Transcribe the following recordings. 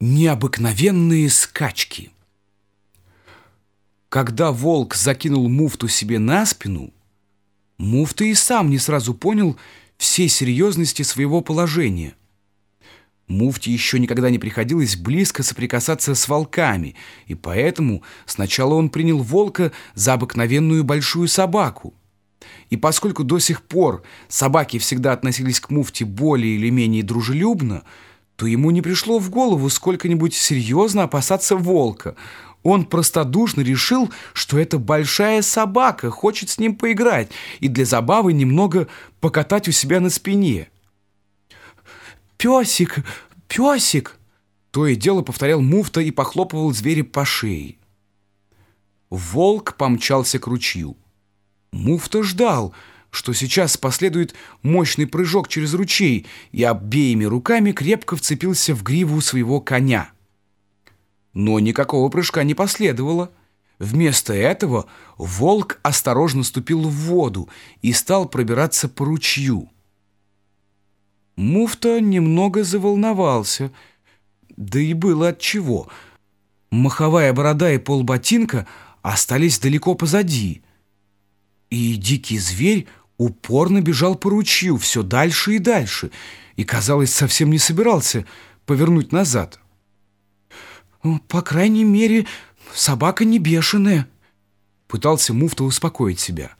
Необыкновенные скачки. Когда волк закинул муфту себе на спину, муфта и сам не сразу понял всей серьезности своего положения. Муфте еще никогда не приходилось близко соприкасаться с волками, и поэтому сначала он принял волка за обыкновенную большую собаку. И поскольку до сих пор собаки всегда относились к муфте более или менее дружелюбно, то ему не пришло в голову сколько-нибудь серьезно опасаться волка. Он простодушно решил, что эта большая собака хочет с ним поиграть и для забавы немного покатать у себя на спине. «Песик! Песик!» То и дело повторял муфта и похлопывал зверя по шее. Волк помчался к ручью. Муфта ждал — что сейчас последует мощный прыжок через ручей, и обеими руками крепко вцепился в гриву своего коня. Но никакого прыжка не последовало. Вместо этого волк осторожно ступил в воду и стал пробираться по ручью. Муфта немного заволновался, да и было от чего. Маховая борода и полботинка остались далеко позади, и дикий зверь упорно бежал по ручью все дальше и дальше, и, казалось, совсем не собирался повернуть назад. «По крайней мере, собака не бешеная», — пытался муфта успокоить себя.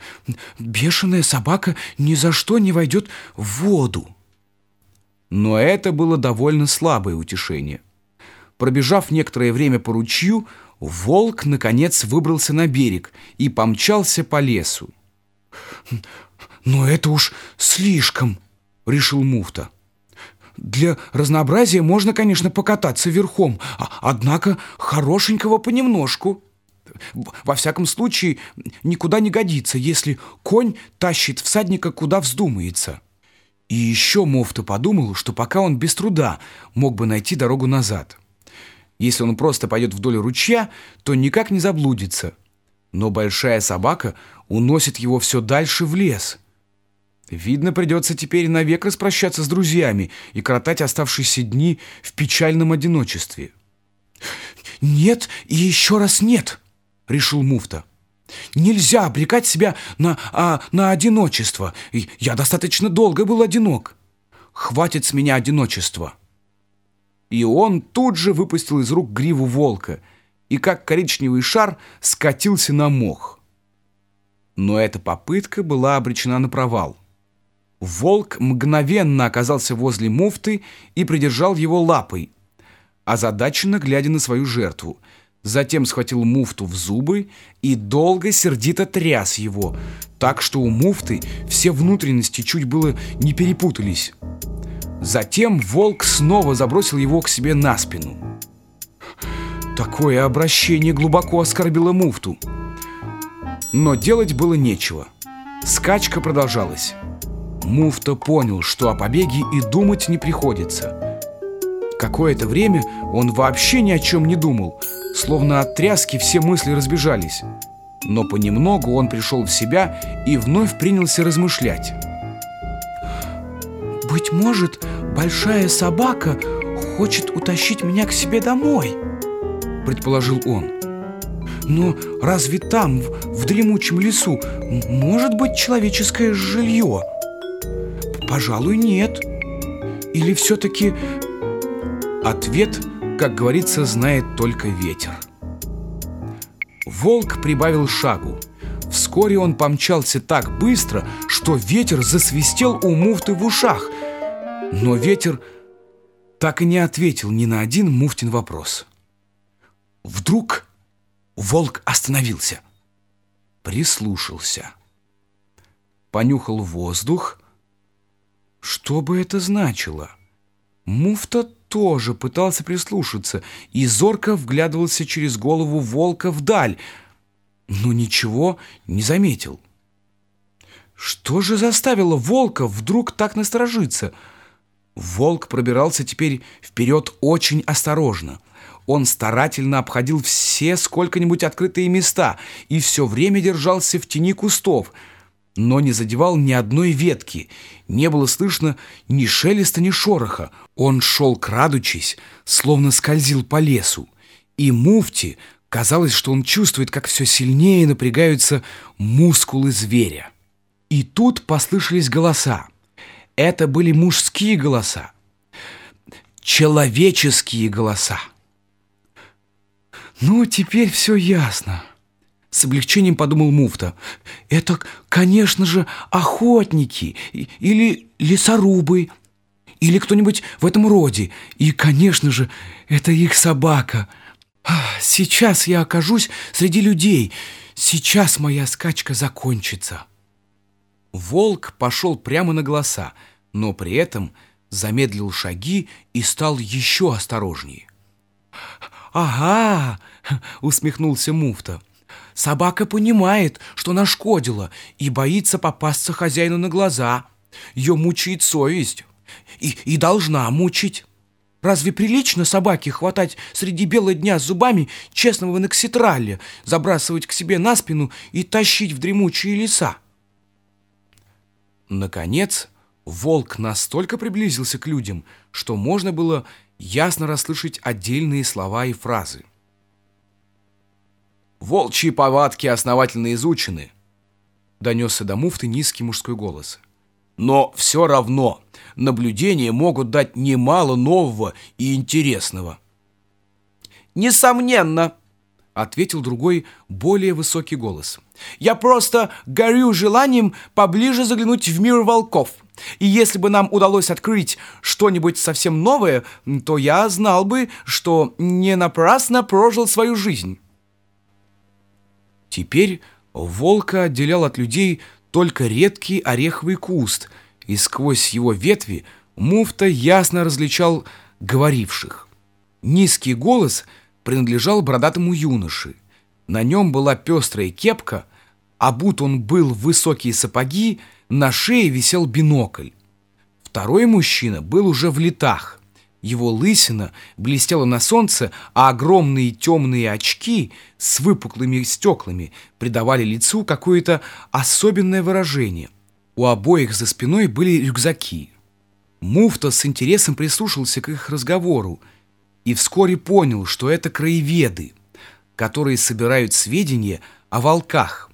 «Бешеная собака ни за что не войдет в воду». Но это было довольно слабое утешение. Пробежав некоторое время по ручью, волк, наконец, выбрался на берег и помчался по лесу. «Но это уж слишком», — решил муфта. «Для разнообразия можно, конечно, покататься верхом, а, однако хорошенького понемножку. Во всяком случае, никуда не годится, если конь тащит всадника, куда вздумается». И еще муфта подумал, что пока он без труда мог бы найти дорогу назад. Если он просто пойдет вдоль ручья, то никак не заблудится. Но большая собака уносит его все дальше в лес — Видно, придется теперь навек распрощаться с друзьями и коротать оставшиеся дни в печальном одиночестве. «Нет и еще раз нет», — решил муфта. «Нельзя обрекать себя на, а, на одиночество. Я достаточно долго был одинок. Хватит с меня одиночества». И он тут же выпустил из рук гриву волка и, как коричневый шар, скатился на мох. Но эта попытка была обречена на провал. Волк мгновенно оказался возле муфты и придержал его лапой, озадаченно глядя на свою жертву. Затем схватил муфту в зубы и долго сердито тряс его, так что у муфты все внутренности чуть было не перепутались. Затем волк снова забросил его к себе на спину. Такое обращение глубоко оскорбило муфту. Но делать было нечего. Скачка продолжалась. Муфта понял, что о побеге и думать не приходится. Какое-то время он вообще ни о чем не думал, словно от тряски все мысли разбежались. Но понемногу он пришел в себя и вновь принялся размышлять. «Быть может, большая собака хочет утащить меня к себе домой», — предположил он. «Но разве там, в, в дремучем лесу, может быть человеческое жилье?» Пожалуй, нет. Или все-таки... Ответ, как говорится, знает только ветер. Волк прибавил шагу. Вскоре он помчался так быстро, что ветер засвистел у муфты в ушах. Но ветер так и не ответил ни на один муфтин вопрос. Вдруг волк остановился, прислушался, понюхал воздух, что бы это значило? Муфта тоже пытался прислушаться и зорко вглядывался через голову волка вдаль, но ничего не заметил. Что же заставило волка вдруг так насторожиться? Волк пробирался теперь вперед очень осторожно. Он старательно обходил все сколько-нибудь открытые места и все время держался в тени кустов — но не задевал ни одной ветки. Не было слышно ни шелеста, ни шороха. Он шел крадучись, словно скользил по лесу. И муфти казалось, что он чувствует, как все сильнее напрягаются мускулы зверя. И тут послышались голоса. Это были мужские голоса. Человеческие голоса. «Ну, теперь все ясно», — с облегчением подумал муфта. «Это, конечно же, охотники или лесорубы, или кто-нибудь в этом роде. И, конечно же, это их собака. Сейчас я окажусь среди людей. Сейчас моя скачка закончится». Волк пошел прямо на голоса, но при этом замедлил шаги и стал еще осторожнее. «Ага!» — усмехнулся муфта. «Собака понимает, что нашкодила, и боится попасться хозяину на глаза. Ее мучает совесть. И, и должна мучить. Разве прилично собаке хватать среди бела дня зубами честного накситраля, забрасывать к себе на спину и тащить в дремучие леса?» Наконец, волк настолько приблизился к людям, что можно было ясно расслышать отдельные слова и фразы. «Волчьи повадки основательно изучены», — донесся до муфты низкий мужской голос. «Но все равно наблюдения могут дать немало нового и интересного». «Несомненно», — ответил другой, более высокий голос. «Я просто горю желанием поближе заглянуть в мир волков». И если бы нам удалось открыть что-нибудь совсем новое, то я знал бы, что не напрасно прожил свою жизнь. Теперь волка отделял от людей только редкий ореховый куст, и сквозь его ветви муфта ясно различал говоривших. Низкий голос принадлежал бородатому юноше. На нем была пестрая кепка, а будто он был в высокие сапоги, на шее висел бинокль. Второй мужчина был уже в летах. Его лысина блестела на солнце, а огромные темные очки с выпуклыми стеклами придавали лицу какое-то особенное выражение. У обоих за спиной были рюкзаки. Муфта с интересом прислушался к их разговору и вскоре понял, что это краеведы, которые собирают сведения о волках.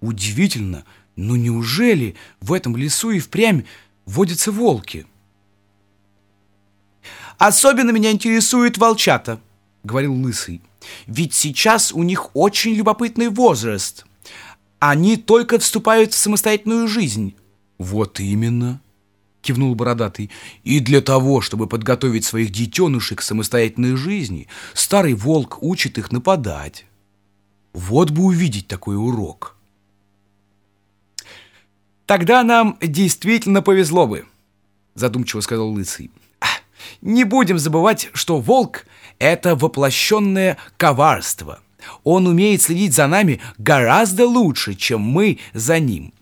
Удивительно, но неужели в этом лесу и впрямь водятся волки? «Особенно меня интересуют волчата», — говорил Лысый. «Ведь сейчас у них очень любопытный возраст. Они только вступают в самостоятельную жизнь». «Вот именно», — кивнул Бородатый. «И для того, чтобы подготовить своих детенышей к самостоятельной жизни, старый волк учит их нападать. Вот бы увидеть такой урок». «Тогда нам действительно повезло бы», — задумчиво сказал Лысый. «Не будем забывать, что волк — это воплощенное коварство. Он умеет следить за нами гораздо лучше, чем мы за ним».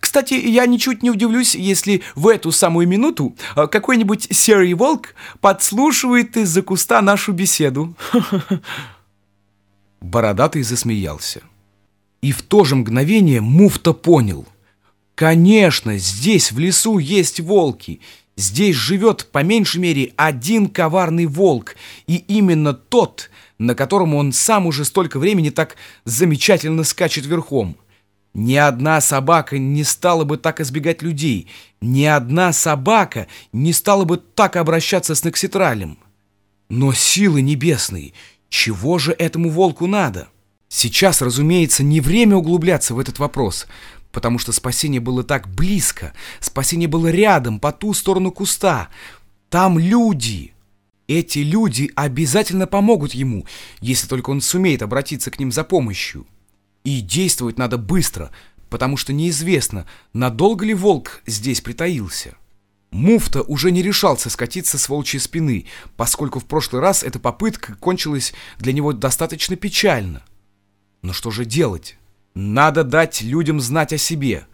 Кстати, я ничуть не удивлюсь, если в эту самую минуту а, какой-нибудь серый волк подслушивает из-за куста нашу беседу. Бородатый засмеялся. И в то же мгновение муфта понял — Конечно, здесь, в лесу, есть волки. Здесь живет, по меньшей мере, один коварный волк. И именно тот, на котором он сам уже столько времени так замечательно скачет верхом. Ни одна собака не стала бы так избегать людей. Ни одна собака не стала бы так обращаться с Некситралем. Но силы небесные, чего же этому волку надо? Сейчас, разумеется, не время углубляться в этот вопрос – потому что спасение было так близко, спасение было рядом, по ту сторону куста. Там люди. Эти люди обязательно помогут ему, если только он сумеет обратиться к ним за помощью. И действовать надо быстро, потому что неизвестно, надолго ли волк здесь притаился. Муфта уже не решался скатиться с волчьей спины, поскольку в прошлый раз эта попытка кончилась для него достаточно печально. Но что же делать? Надо дать людям знать о себе.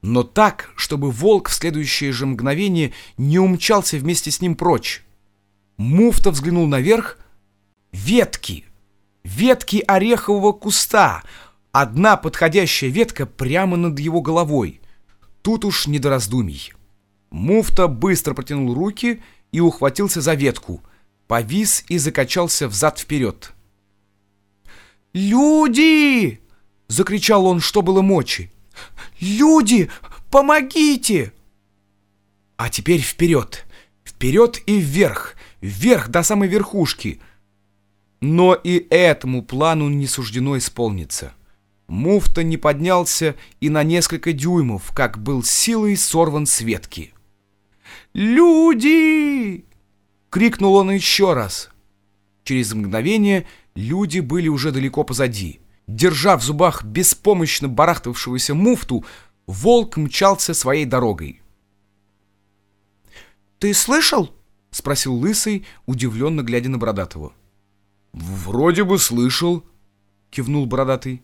Но так, чтобы волк в следующее же мгновение не умчался вместе с ним прочь. Муфта взглянул наверх. Ветки! Ветки орехового куста! Одна подходящая ветка прямо над его головой. Тут уж не до раздумий. Муфта быстро протянул руки и ухватился за ветку, повис и закачался взад-вперед. «Люди!» — закричал он, что было мочи. «Люди, помогите!» А теперь вперед, вперед и вверх, вверх до самой верхушки. Но и этому плану не суждено исполниться. Муфта не поднялся и на несколько дюймов, как был силой сорван с ветки. «Люди!» — крикнул он еще раз. Через мгновение люди были уже далеко позади. Держа в зубах беспомощно барахтавшегося муфту, волк мчался своей дорогой. «Ты слышал?» — спросил Лысый, удивленно глядя на Бородатого. «Вроде бы слышал», — кивнул Бородатый.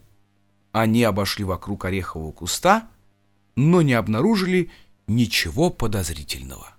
Они обошли вокруг орехового куста, но не обнаружили ничего подозрительного.